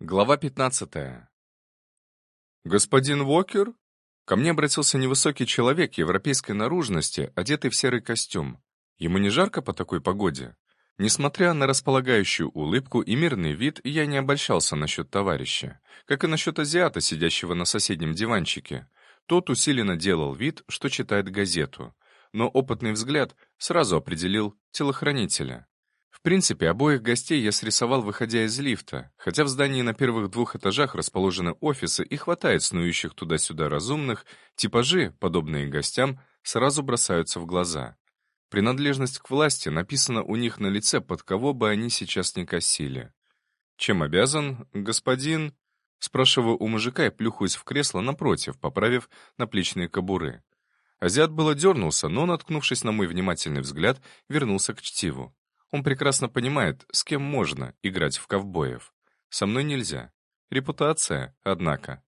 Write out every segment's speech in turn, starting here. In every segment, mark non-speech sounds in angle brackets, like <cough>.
Глава 15. «Господин Уокер?» Ко мне обратился невысокий человек европейской наружности, одетый в серый костюм. Ему не жарко по такой погоде? Несмотря на располагающую улыбку и мирный вид, я не обольщался насчет товарища, как и насчет азиата, сидящего на соседнем диванчике. Тот усиленно делал вид, что читает газету, но опытный взгляд сразу определил телохранителя. В принципе, обоих гостей я срисовал, выходя из лифта, хотя в здании на первых двух этажах расположены офисы и хватает снующих туда-сюда разумных, типажи, подобные гостям, сразу бросаются в глаза. Принадлежность к власти написана у них на лице, под кого бы они сейчас не косили. «Чем обязан, господин?» Спрашиваю у мужика и плюхаюсь в кресло напротив, поправив наплечные кобуры. Азиат было дернулся, но, наткнувшись на мой внимательный взгляд, вернулся к чтиву. Он прекрасно понимает, с кем можно играть в ковбоев. Со мной нельзя. Репутация, однако.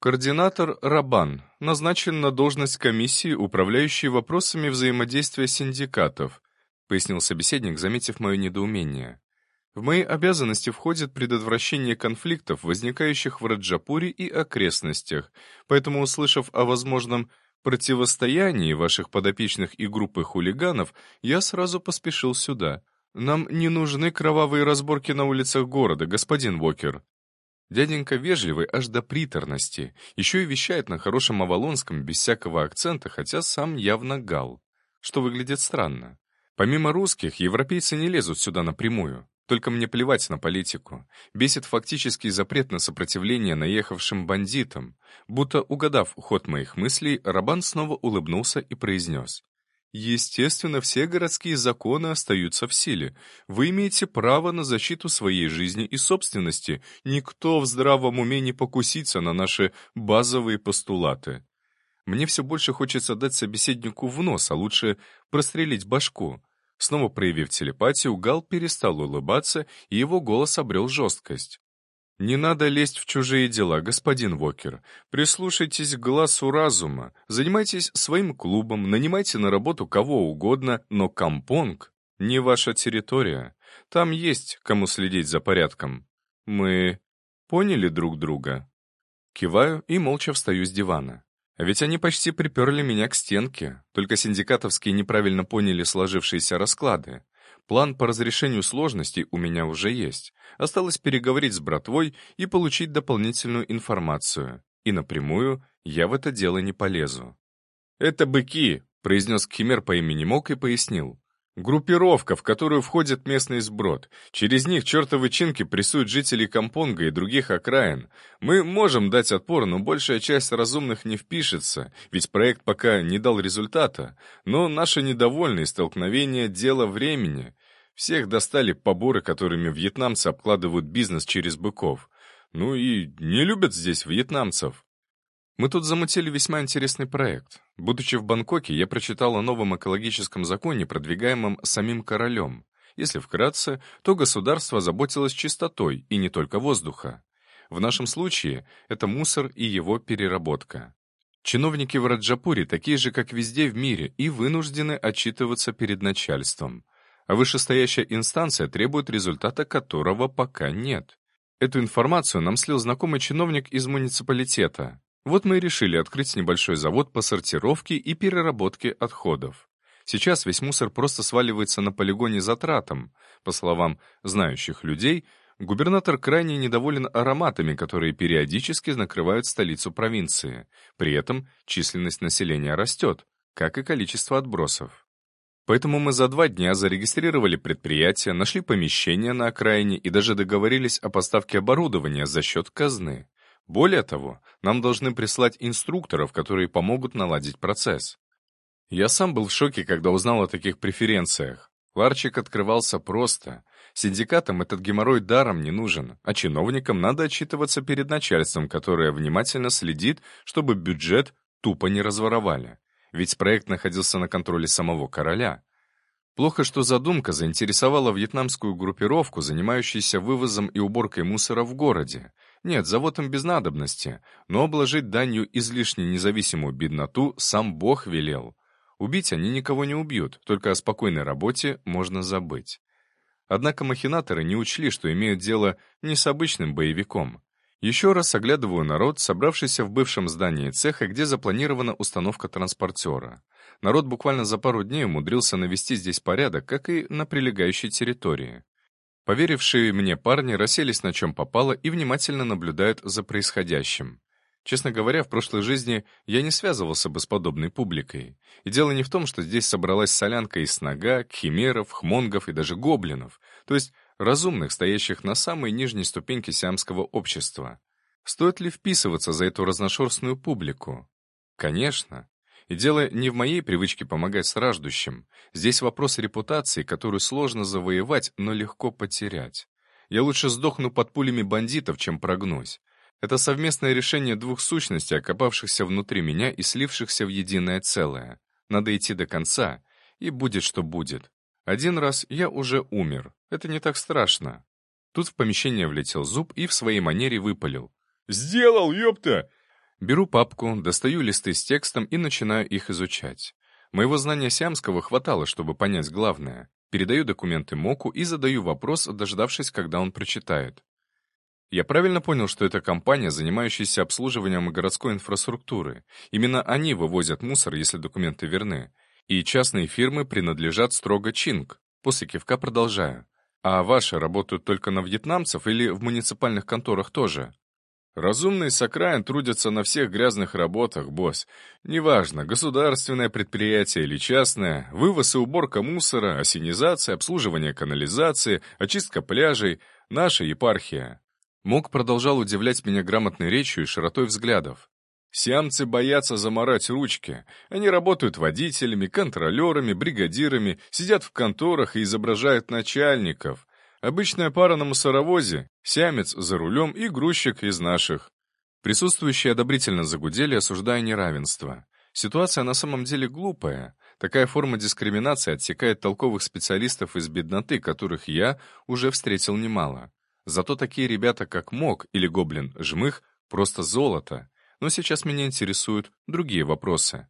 Координатор Рабан назначен на должность комиссии, управляющей вопросами взаимодействия синдикатов, пояснил собеседник, заметив мое недоумение. В мои обязанности входит предотвращение конфликтов, возникающих в Раджапуре и окрестностях, поэтому, услышав о возможном противостоянии ваших подопечных и группы хулиганов, я сразу поспешил сюда. «Нам не нужны кровавые разборки на улицах города, господин Уокер». Дяденька вежливый аж до приторности, еще и вещает на хорошем авалонском без всякого акцента, хотя сам явно гал, что выглядит странно. Помимо русских, европейцы не лезут сюда напрямую. Только мне плевать на политику. Бесит фактический запрет на сопротивление наехавшим бандитам. Будто угадав ход моих мыслей, Рабан снова улыбнулся и произнес. Естественно, все городские законы остаются в силе. Вы имеете право на защиту своей жизни и собственности. Никто в здравом уме не покусится на наши базовые постулаты. Мне все больше хочется дать собеседнику в нос, а лучше прострелить башку. Снова проявив телепатию, Гал перестал улыбаться, и его голос обрел жесткость. «Не надо лезть в чужие дела, господин Вокер. Прислушайтесь к глазу разума, занимайтесь своим клубом, нанимайте на работу кого угодно, но Кампонг — не ваша территория. Там есть кому следить за порядком. Мы поняли друг друга?» Киваю и молча встаю с дивана. А ведь они почти приперли меня к стенке, только синдикатовские неправильно поняли сложившиеся расклады. План по разрешению сложностей у меня уже есть. Осталось переговорить с братвой и получить дополнительную информацию. И напрямую я в это дело не полезу. «Это быки», — произнес Кхимер по имени Мок и пояснил. Группировка, в которую входит местный сброд. Через них чертовы чинки прессуют жителей Кампонга и других окраин. Мы можем дать отпор, но большая часть разумных не впишется, ведь проект пока не дал результата. Но наши недовольные столкновения — дело времени. Всех достали поборы, которыми вьетнамцы обкладывают бизнес через быков. Ну и не любят здесь вьетнамцев. Мы тут замутили весьма интересный проект. Будучи в Бангкоке, я прочитал о новом экологическом законе, продвигаемом самим королем. Если вкратце, то государство заботилось чистотой, и не только воздуха. В нашем случае это мусор и его переработка. Чиновники в Раджапуре такие же, как везде в мире, и вынуждены отчитываться перед начальством. А вышестоящая инстанция требует результата которого пока нет. Эту информацию нам слил знакомый чиновник из муниципалитета. Вот мы и решили открыть небольшой завод по сортировке и переработке отходов. Сейчас весь мусор просто сваливается на полигоне затратом. По словам знающих людей, губернатор крайне недоволен ароматами, которые периодически накрывают столицу провинции. При этом численность населения растет, как и количество отбросов. Поэтому мы за два дня зарегистрировали предприятие, нашли помещение на окраине и даже договорились о поставке оборудования за счет казны. Более того, нам должны прислать инструкторов, которые помогут наладить процесс. Я сам был в шоке, когда узнал о таких преференциях. Ларчик открывался просто. Синдикатам этот геморрой даром не нужен, а чиновникам надо отчитываться перед начальством, которое внимательно следит, чтобы бюджет тупо не разворовали. Ведь проект находился на контроле самого короля. Плохо, что задумка заинтересовала вьетнамскую группировку, занимающуюся вывозом и уборкой мусора в городе. Нет, завод им без надобности, но обложить данью излишне независимую бедноту сам Бог велел. Убить они никого не убьют, только о спокойной работе можно забыть. Однако махинаторы не учли, что имеют дело не с обычным боевиком. Еще раз оглядываю народ, собравшийся в бывшем здании цеха, где запланирована установка транспортера. Народ буквально за пару дней умудрился навести здесь порядок, как и на прилегающей территории. Поверившие мне парни расселись на чем попало и внимательно наблюдают за происходящим. Честно говоря, в прошлой жизни я не связывался бы с подобной публикой. И дело не в том, что здесь собралась солянка из нога, химеров, хмонгов и даже гоблинов, то есть разумных, стоящих на самой нижней ступеньке сиамского общества. Стоит ли вписываться за эту разношерстную публику? Конечно. И дело не в моей привычке помогать страждущим. Здесь вопрос репутации, которую сложно завоевать, но легко потерять. Я лучше сдохну под пулями бандитов, чем прогнусь. Это совместное решение двух сущностей, окопавшихся внутри меня и слившихся в единое целое. Надо идти до конца, и будет, что будет. Один раз я уже умер. Это не так страшно. Тут в помещение влетел зуб и в своей манере выпалил. «Сделал, ёпта!» Беру папку, достаю листы с текстом и начинаю их изучать. Моего знания сиамского хватало, чтобы понять главное. Передаю документы Моку и задаю вопрос, дождавшись, когда он прочитает. Я правильно понял, что это компания, занимающаяся обслуживанием городской инфраструктуры. Именно они вывозят мусор, если документы верны. И частные фирмы принадлежат строго Чинг. После кивка продолжаю. А ваши работают только на вьетнамцев или в муниципальных конторах тоже? Разумные с окраин трудятся на всех грязных работах, босс. Неважно, государственное предприятие или частное, вывоз и уборка мусора, осенизация, обслуживание канализации, очистка пляжей — наша епархия. Мог продолжал удивлять меня грамотной речью и широтой взглядов. Сиамцы боятся заморать ручки. Они работают водителями, контролерами, бригадирами, сидят в конторах и изображают начальников. Обычная пара на мусоровозе, сиамец за рулем и грузчик из наших. Присутствующие одобрительно загудели, осуждая неравенство. Ситуация на самом деле глупая. Такая форма дискриминации отсекает толковых специалистов из бедноты, которых я уже встретил немало. Зато такие ребята, как Мок или Гоблин Жмых, просто золото. Но сейчас меня интересуют другие вопросы.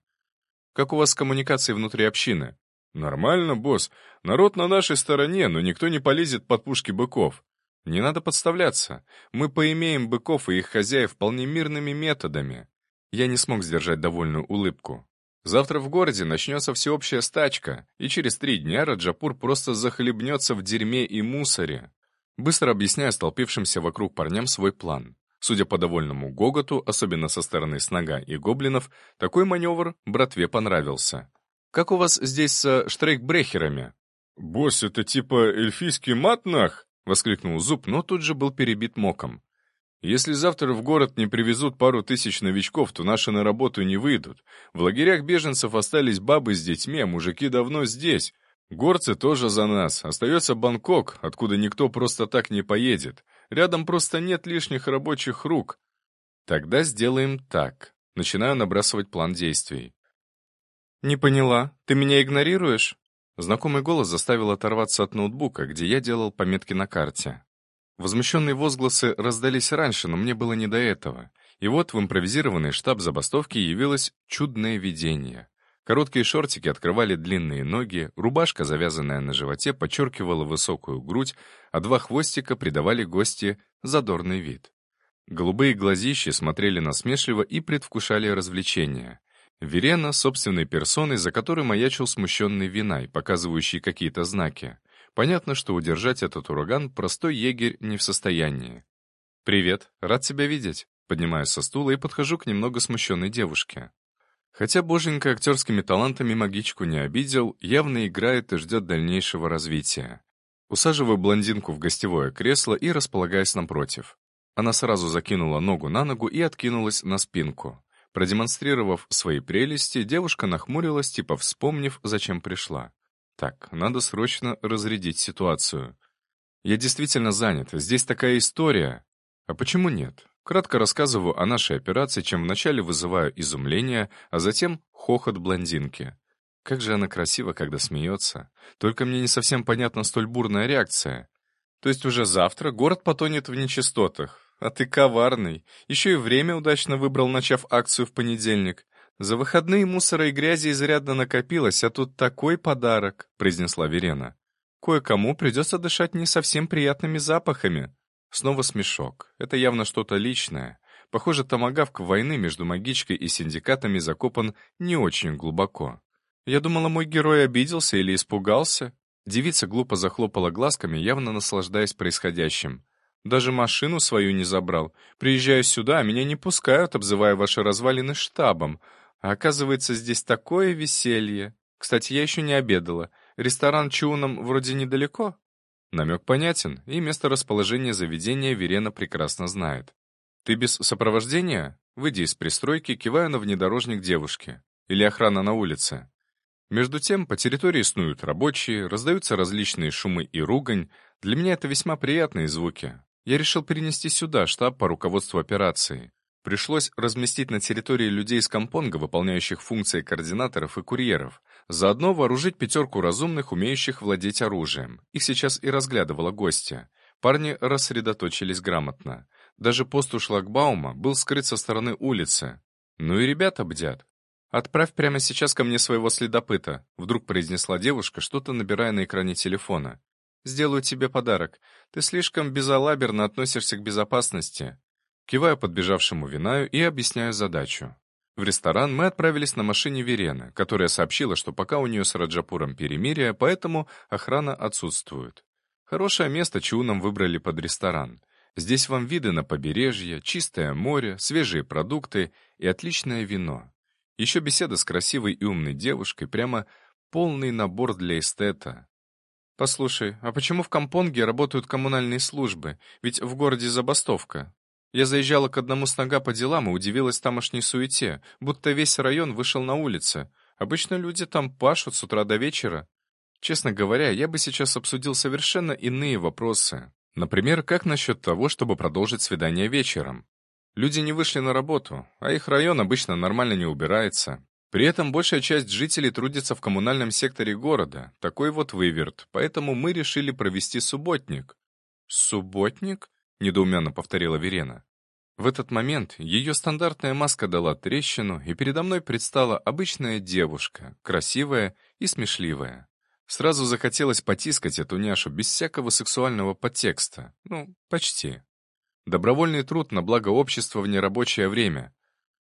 Как у вас с коммуникацией внутри общины? Нормально, босс. Народ на нашей стороне, но никто не полезет под пушки быков. Не надо подставляться. Мы поимеем быков и их хозяев вполне мирными методами. Я не смог сдержать довольную улыбку. Завтра в городе начнется всеобщая стачка, и через три дня Раджапур просто захлебнется в дерьме и мусоре. Быстро объясняя столпившимся вокруг парням свой план. Судя по довольному гоготу, особенно со стороны снага и гоблинов, такой маневр братве понравился. «Как у вас здесь с штрейкбрехерами?» «Босс, это типа эльфийский матнах?» — воскликнул Зуб, но тут же был перебит моком. «Если завтра в город не привезут пару тысяч новичков, то наши на работу не выйдут. В лагерях беженцев остались бабы с детьми, а мужики давно здесь. Горцы тоже за нас. Остается Бангкок, откуда никто просто так не поедет. Рядом просто нет лишних рабочих рук. Тогда сделаем так. Начинаю набрасывать план действий. «Не поняла. Ты меня игнорируешь?» Знакомый голос заставил оторваться от ноутбука, где я делал пометки на карте. Возмущенные возгласы раздались раньше, но мне было не до этого. И вот в импровизированный штаб забастовки явилось чудное видение. Короткие шортики открывали длинные ноги, рубашка, завязанная на животе, подчеркивала высокую грудь, а два хвостика придавали гости задорный вид. Голубые глазищи смотрели насмешливо и предвкушали развлечения. Верена собственной персоной, за которой маячил смущенный Винай, показывающий какие-то знаки. Понятно, что удержать этот ураган простой егерь не в состоянии. «Привет, рад тебя видеть». Поднимаюсь со стула и подхожу к немного смущенной девушке. Хотя боженька актерскими талантами магичку не обидел, явно играет и ждет дальнейшего развития. Усаживаю блондинку в гостевое кресло и располагаюсь напротив. Она сразу закинула ногу на ногу и откинулась на спинку. Продемонстрировав свои прелести, девушка нахмурилась, типа вспомнив, зачем пришла. Так, надо срочно разрядить ситуацию. Я действительно занят, здесь такая история. А почему нет? Кратко рассказываю о нашей операции, чем вначале вызываю изумление, а затем хохот блондинки. Как же она красива, когда смеется. Только мне не совсем понятна столь бурная реакция. То есть уже завтра город потонет в нечистотах. А ты коварный. Еще и время удачно выбрал, начав акцию в понедельник. За выходные мусора и грязи изрядно накопилось, а тут такой подарок, произнесла Верена. Кое-кому придется дышать не совсем приятными запахами. Снова смешок. Это явно что-то личное. Похоже, томагавк войны между магичкой и синдикатами закопан не очень глубоко. Я думала, мой герой обиделся или испугался. Девица глупо захлопала глазками, явно наслаждаясь происходящим. Даже машину свою не забрал. Приезжаю сюда, а меня не пускают, обзывая ваши развалины штабом. А оказывается, здесь такое веселье. Кстати, я еще не обедала. Ресторан Чуном вроде недалеко. Намек понятен, и место расположения заведения Верена прекрасно знает. «Ты без сопровождения?» Выйди из пристройки, кивая на внедорожник девушки. Или охрана на улице. Между тем, по территории снуют рабочие, раздаются различные шумы и ругань. Для меня это весьма приятные звуки. Я решил перенести сюда штаб по руководству операции. Пришлось разместить на территории людей из Компонга, выполняющих функции координаторов и курьеров. Заодно вооружить пятерку разумных, умеющих владеть оружием. Их сейчас и разглядывала гостья. Парни рассредоточились грамотно. Даже пост у шлагбаума был скрыт со стороны улицы. Ну и ребята бдят. «Отправь прямо сейчас ко мне своего следопыта», — вдруг произнесла девушка, что-то набирая на экране телефона. «Сделаю тебе подарок. Ты слишком безалаберно относишься к безопасности». Киваю подбежавшему Винаю и объясняю задачу. В ресторан мы отправились на машине Верены, которая сообщила, что пока у нее с Раджапуром перемирие, поэтому охрана отсутствует. Хорошее место Чунам выбрали под ресторан. Здесь вам виды на побережье, чистое море, свежие продукты и отличное вино. Еще беседа с красивой и умной девушкой, прямо полный набор для эстета. «Послушай, а почему в Компонге работают коммунальные службы? Ведь в городе забастовка. Я заезжала к одному с нога по делам и удивилась тамошней суете, будто весь район вышел на улицы. Обычно люди там пашут с утра до вечера. Честно говоря, я бы сейчас обсудил совершенно иные вопросы. Например, как насчет того, чтобы продолжить свидание вечером? Люди не вышли на работу, а их район обычно нормально не убирается. При этом большая часть жителей трудится в коммунальном секторе города. Такой вот выверт. Поэтому мы решили провести субботник. «Субботник?» — недоуменно повторила Верена. В этот момент ее стандартная маска дала трещину, и передо мной предстала обычная девушка, красивая и смешливая. Сразу захотелось потискать эту няшу без всякого сексуального подтекста. Ну, почти. Добровольный труд на благо общества в нерабочее время.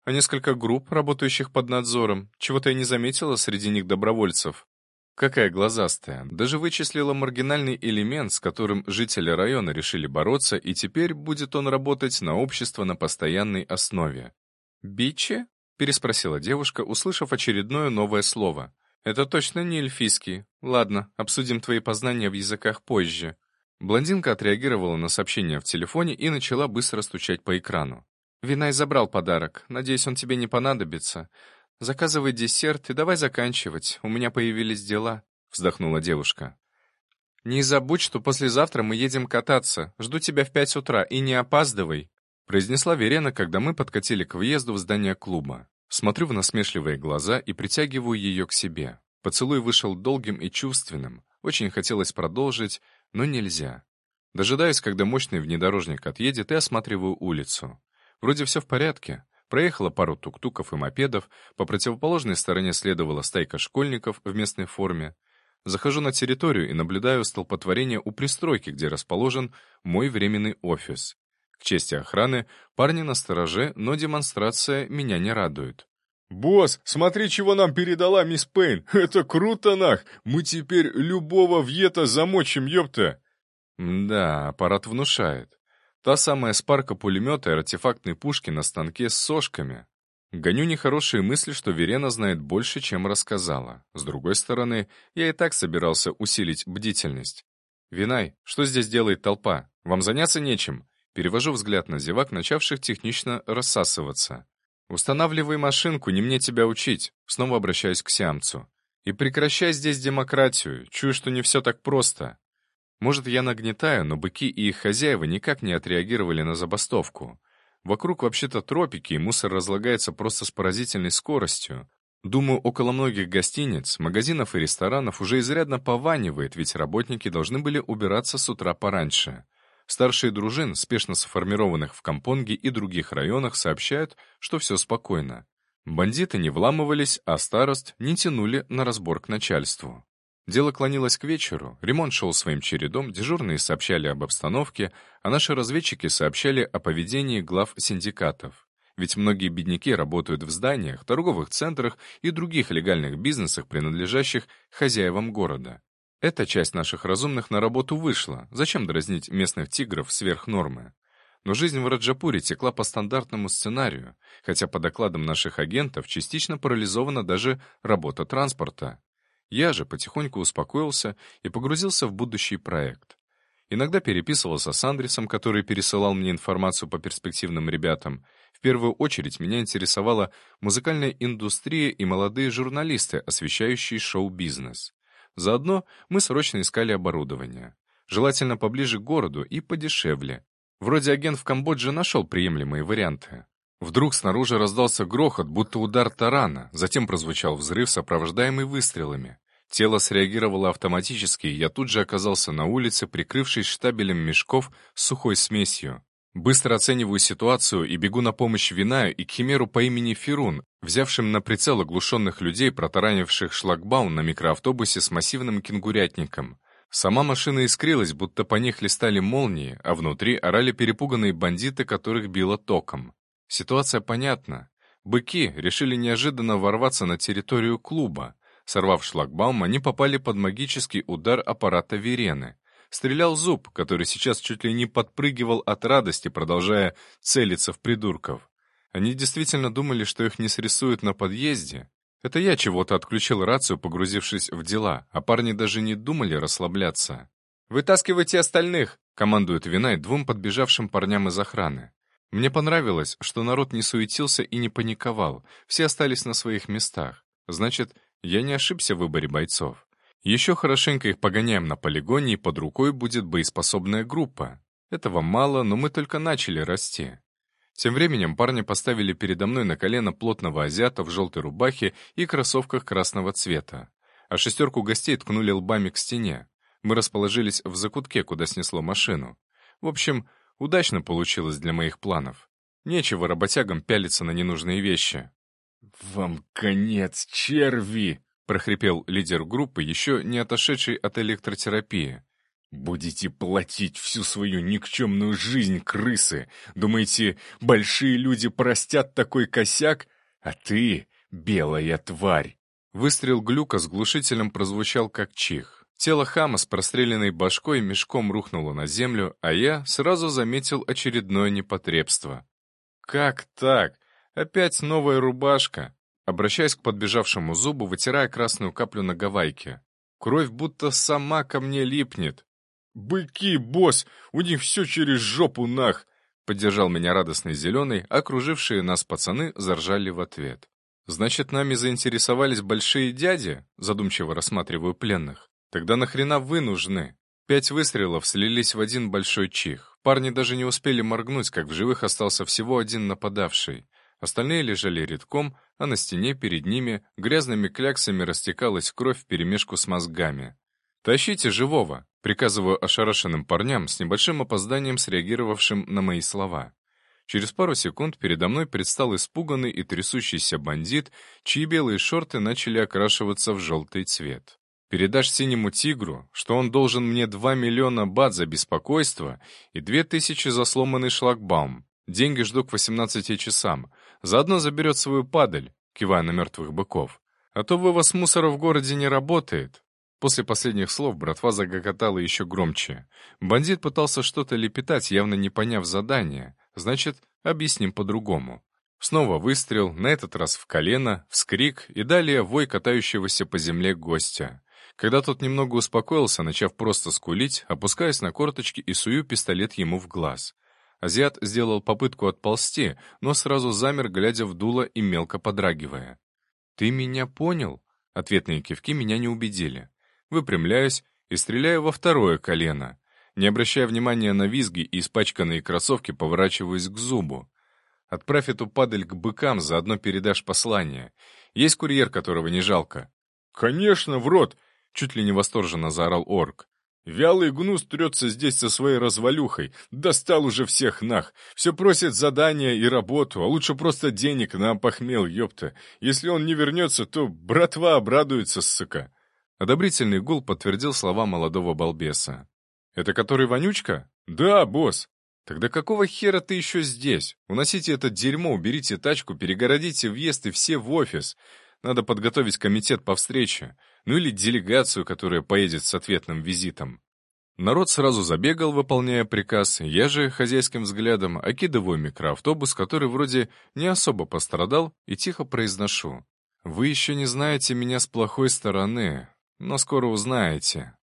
А несколько групп, работающих под надзором, чего-то я не заметила среди них добровольцев. Какая глазастая. Даже вычислила маргинальный элемент, с которым жители района решили бороться, и теперь будет он работать на общество на постоянной основе. «Бичи?» — переспросила девушка, услышав очередное новое слово. «Это точно не эльфийский. Ладно, обсудим твои познания в языках позже. Блондинка отреагировала на сообщение в телефоне и начала быстро стучать по экрану. «Винай забрал подарок. Надеюсь, он тебе не понадобится. Заказывай десерт и давай заканчивать. У меня появились дела», — вздохнула девушка. «Не забудь, что послезавтра мы едем кататься. Жду тебя в пять утра и не опаздывай», — произнесла Верена, когда мы подкатили к въезду в здание клуба. Смотрю в насмешливые глаза и притягиваю ее к себе. Поцелуй вышел долгим и чувственным. Очень хотелось продолжить, но нельзя. Дожидаюсь, когда мощный внедорожник отъедет, и осматриваю улицу. Вроде все в порядке. Проехала пару тук-туков и мопедов, по противоположной стороне следовала стайка школьников в местной форме. Захожу на территорию и наблюдаю столпотворение у пристройки, где расположен мой временный офис. К чести охраны, парни на стороже, но демонстрация меня не радует. «Босс, смотри, чего нам передала мисс Пейн! <laughs> Это круто, нах! Мы теперь любого вьета замочим, ёпта!» Да, аппарат внушает. Та самая спарка пулемета и артефактной пушки на станке с сошками. Гоню нехорошие мысли, что Верена знает больше, чем рассказала. С другой стороны, я и так собирался усилить бдительность. «Винай, что здесь делает толпа? Вам заняться нечем?» Перевожу взгляд на зевак, начавших технично рассасываться. «Устанавливай машинку, не мне тебя учить», снова обращаюсь к сиамцу. «И прекращай здесь демократию, чую, что не все так просто». Может, я нагнетаю, но быки и их хозяева никак не отреагировали на забастовку. Вокруг вообще-то тропики, и мусор разлагается просто с поразительной скоростью. Думаю, около многих гостиниц, магазинов и ресторанов уже изрядно пованивает, ведь работники должны были убираться с утра пораньше. Старшие дружин, спешно сформированных в Компонге и других районах, сообщают, что все спокойно. Бандиты не вламывались, а старост не тянули на разбор к начальству. Дело клонилось к вечеру, ремонт шел своим чередом, дежурные сообщали об обстановке, а наши разведчики сообщали о поведении глав синдикатов. Ведь многие бедняки работают в зданиях, торговых центрах и других легальных бизнесах, принадлежащих хозяевам города. Эта часть наших разумных на работу вышла. Зачем дразнить местных тигров сверх нормы? Но жизнь в Раджапуре текла по стандартному сценарию, хотя по докладам наших агентов частично парализована даже работа транспорта. Я же потихоньку успокоился и погрузился в будущий проект. Иногда переписывался с Андресом, который пересылал мне информацию по перспективным ребятам. В первую очередь меня интересовала музыкальная индустрия и молодые журналисты, освещающие шоу-бизнес. Заодно мы срочно искали оборудование. Желательно поближе к городу и подешевле. Вроде агент в Камбодже нашел приемлемые варианты. Вдруг снаружи раздался грохот, будто удар тарана, затем прозвучал взрыв, сопровождаемый выстрелами. Тело среагировало автоматически, и я тут же оказался на улице, прикрывшись штабелем мешков с сухой смесью. Быстро оцениваю ситуацию и бегу на помощь Винаю и Кхимеру по имени Фирун, взявшим на прицел оглушенных людей, протаранивших шлагбаум на микроавтобусе с массивным кенгурятником. Сама машина искрилась, будто по ней хлестали молнии, а внутри орали перепуганные бандиты, которых било током. Ситуация понятна. Быки решили неожиданно ворваться на территорию клуба. Сорвав шлагбаум, они попали под магический удар аппарата Верены. Стрелял зуб, который сейчас чуть ли не подпрыгивал от радости, продолжая целиться в придурков. Они действительно думали, что их не срисуют на подъезде. Это я чего-то отключил рацию, погрузившись в дела, а парни даже не думали расслабляться. «Вытаскивайте остальных!» — командует Винай двум подбежавшим парням из охраны. Мне понравилось, что народ не суетился и не паниковал, все остались на своих местах. Значит, я не ошибся в выборе бойцов. Еще хорошенько их погоняем на полигоне, и под рукой будет боеспособная группа. Этого мало, но мы только начали расти. Тем временем парни поставили передо мной на колено плотного азиата в желтой рубахе и кроссовках красного цвета. А шестерку гостей ткнули лбами к стене. Мы расположились в закутке, куда снесло машину. В общем, удачно получилось для моих планов. Нечего работягам пялиться на ненужные вещи. «Вам конец, черви!» — прохрипел лидер группы, еще не отошедший от электротерапии. «Будете платить всю свою никчемную жизнь, крысы! Думаете, большие люди простят такой косяк? А ты — белая тварь!» Выстрел глюка с глушителем прозвучал как чих. Тело хама с простреленной башкой мешком рухнуло на землю, а я сразу заметил очередное непотребство. «Как так? Опять новая рубашка?» Обращаясь к подбежавшему зубу, вытирая красную каплю на гавайке. Кровь будто сама ко мне липнет. «Быки, босс! У них все через жопу нах!» Поддержал меня радостный зеленый, окружившие нас пацаны заржали в ответ. «Значит, нами заинтересовались большие дяди?» Задумчиво рассматриваю пленных. «Тогда нахрена вы нужны?» Пять выстрелов слились в один большой чих. Парни даже не успели моргнуть, как в живых остался всего один нападавший. Остальные лежали редком, а на стене перед ними грязными кляксами растекалась кровь вперемешку с мозгами. «Тащите живого!» — приказываю ошарашенным парням с небольшим опозданием среагировавшим на мои слова. Через пару секунд передо мной предстал испуганный и трясущийся бандит, чьи белые шорты начали окрашиваться в желтый цвет. Передашь синему тигру, что он должен мне 2 миллиона бат за беспокойство и 2 тысячи за сломанный шлагбаум. Деньги жду к 18 часам. Заодно заберет свою падаль, кивая на мертвых быков. А то вывоз мусора в городе не работает. После последних слов братва загокотала еще громче. Бандит пытался что-то лепетать, явно не поняв задания. Значит, объясним по-другому. Снова выстрел, на этот раз в колено, вскрик и далее вой катающегося по земле гостя. Когда тот немного успокоился, начав просто скулить, опускаясь на корточки и сую пистолет ему в глаз. Азиат сделал попытку отползти, но сразу замер, глядя в дуло и мелко подрагивая. «Ты меня понял?» Ответные кивки меня не убедили. Выпрямляюсь и стреляю во второе колено. Не обращая внимания на визги и испачканные кроссовки, поворачиваюсь к зубу. Отправь эту падаль к быкам, заодно передашь послание. Есть курьер, которого не жалко. «Конечно, в рот!» — чуть ли не восторженно заорал орк. Вялый гнус трется здесь со своей развалюхой. Достал уже всех нах. Все просит задания и работу, а лучше просто денег на похмел, ёпта. Если он не вернется, то братва обрадуется, сука. Одобрительный гул подтвердил слова молодого балбеса. «Это который Вонючка?» «Да, босс». «Тогда какого хера ты еще здесь? Уносите это дерьмо, уберите тачку, перегородите въезд и все в офис. Надо подготовить комитет по встрече. Ну или делегацию, которая поедет с ответным визитом». Народ сразу забегал, выполняя приказ, я же хозяйским взглядом окидываю микроавтобус, который вроде не особо пострадал, и тихо произношу. «Вы еще не знаете меня с плохой стороны, но скоро узнаете».